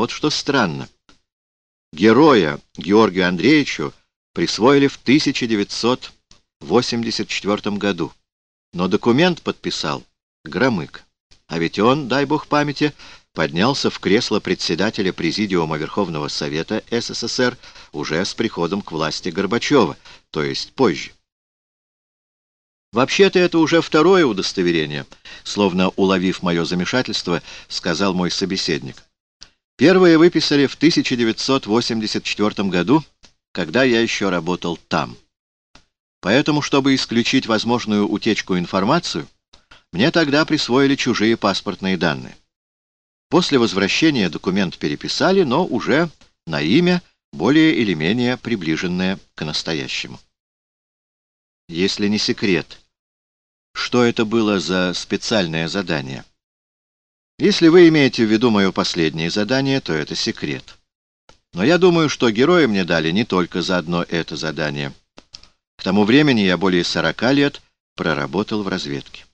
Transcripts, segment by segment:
Вот что странно. Героя Георгию Андреевичу присвоили в 1984 году, но документ подписал Громык. А ведь он, дай бог памяти, поднялся в кресло председателя Президиума Верховного Совета СССР уже с приходом к власти Горбачева, то есть позже. «Вообще-то это уже второе удостоверение», словно уловив мое замешательство, сказал мой собеседник. «Первое выписали в 1984 году, когда я еще работал там. Поэтому, чтобы исключить возможную утечку информацию, мне тогда присвоили чужие паспортные данные. После возвращения документ переписали, но уже на имя, более или менее приближенное к настоящему. Если не секрет, что это было за специальное задание? Если вы имеете в виду мое последнее задание, то это секрет. Но я думаю, что герои мне дали не только за одно это задание. К тому времени я более сорока лет проработал в разведке.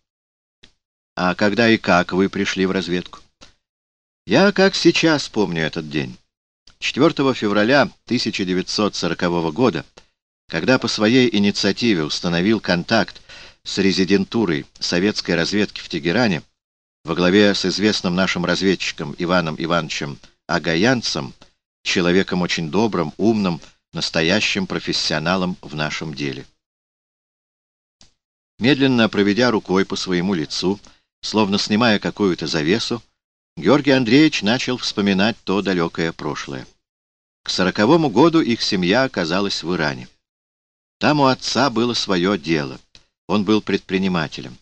А когда и как вы пришли в разведку? Я как сейчас помню этот день. 4 февраля 1940 года, когда по своей инициативе установил контакт с резидентурой советской разведки в Тегеране, во главе с известным нашим разведчиком Иваном Ивановичем Агаянцем, человеком очень добрым, умным, настоящим профессионалом в нашем деле. Медленно проведя рукой по своему лицу, словно снимая какую-то завесу, Георгий Андреевич начал вспоминать то далекое прошлое. К сороковому году их семья оказалась в Иране. Там у отца было свое дело. Он был предпринимателем.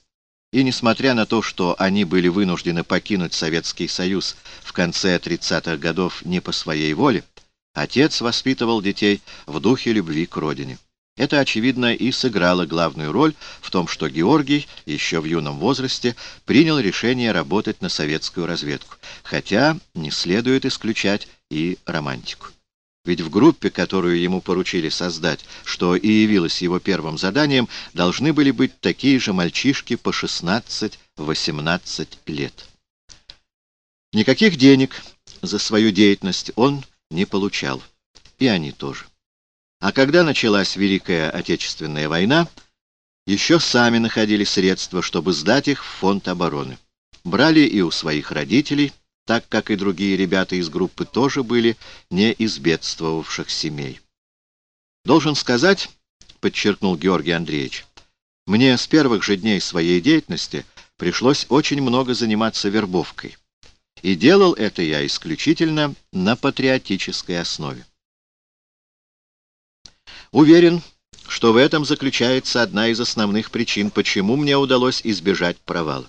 И несмотря на то, что они были вынуждены покинуть Советский Союз в конце 30-х годов не по своей воле, отец воспитывал детей в духе любви к родине. Это, очевидно, и сыграло главную роль в том, что Георгий еще в юном возрасте принял решение работать на советскую разведку, хотя не следует исключать и романтику. Ведь в группе, которую ему поручили создать, что и явилось его первым заданием, должны были быть такие же мальчишки по 16-18 лет. Никаких денег за свою деятельность он не получал, и они тоже. А когда началась Великая Отечественная война, еще сами находили средства, чтобы сдать их в фонд обороны. Брали и у своих родителей, так как и другие ребята из группы тоже были не из бедствовавших семей. «Должен сказать», — подчеркнул Георгий Андреевич, «мне с первых же дней своей деятельности пришлось очень много заниматься вербовкой. И делал это я исключительно на патриотической основе. Уверен, что в этом заключается одна из основных причин, почему мне удалось избежать провала.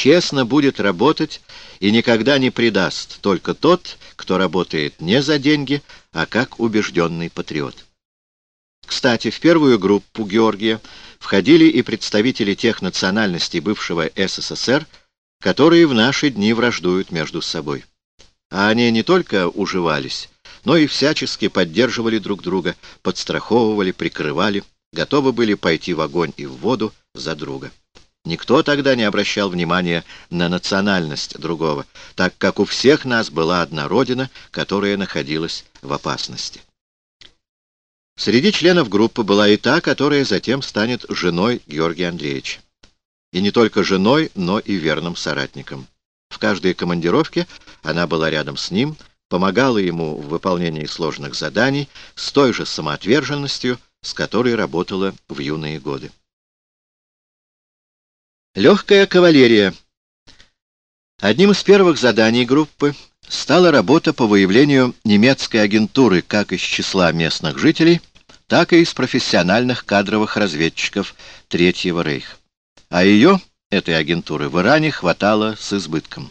Честно будет работать и никогда не предаст только тот, кто работает не за деньги, а как убежденный патриот. Кстати, в первую группу Георгия входили и представители тех национальностей бывшего СССР, которые в наши дни враждуют между собой. А они не только уживались, но и всячески поддерживали друг друга, подстраховывали, прикрывали, готовы были пойти в огонь и в воду за друга. Никто тогда не обращал внимания на национальность другого, так как у всех нас была одна родина, которая находилась в опасности. Среди членов группы была и та, которая затем станет женой Георгия Андреевича. И не только женой, но и верным соратником. В каждой командировке она была рядом с ним, помогала ему в выполнении сложных заданий с той же самоотверженностью, с которой работала в юные годы. Легкая кавалерия. Одним из первых заданий группы стала работа по выявлению немецкой агентуры как из числа местных жителей, так и из профессиональных кадровых разведчиков Третьего Рейха. А ее, этой агентуры, в Иране хватало с избытком.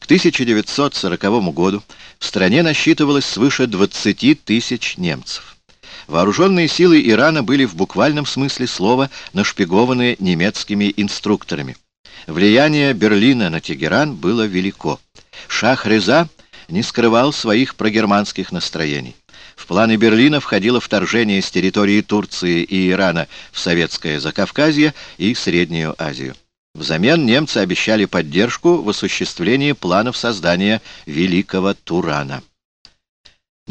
К 1940 году в стране насчитывалось свыше 20 тысяч немцев. Вооруженные силы Ирана были в буквальном смысле слова нашпигованы немецкими инструкторами. Влияние Берлина на Тегеран было велико. Шах Реза не скрывал своих прогерманских настроений. В планы Берлина входило вторжение с территории Турции и Ирана в Советское Закавказье и Среднюю Азию. Взамен немцы обещали поддержку в осуществлении планов создания Великого Турана.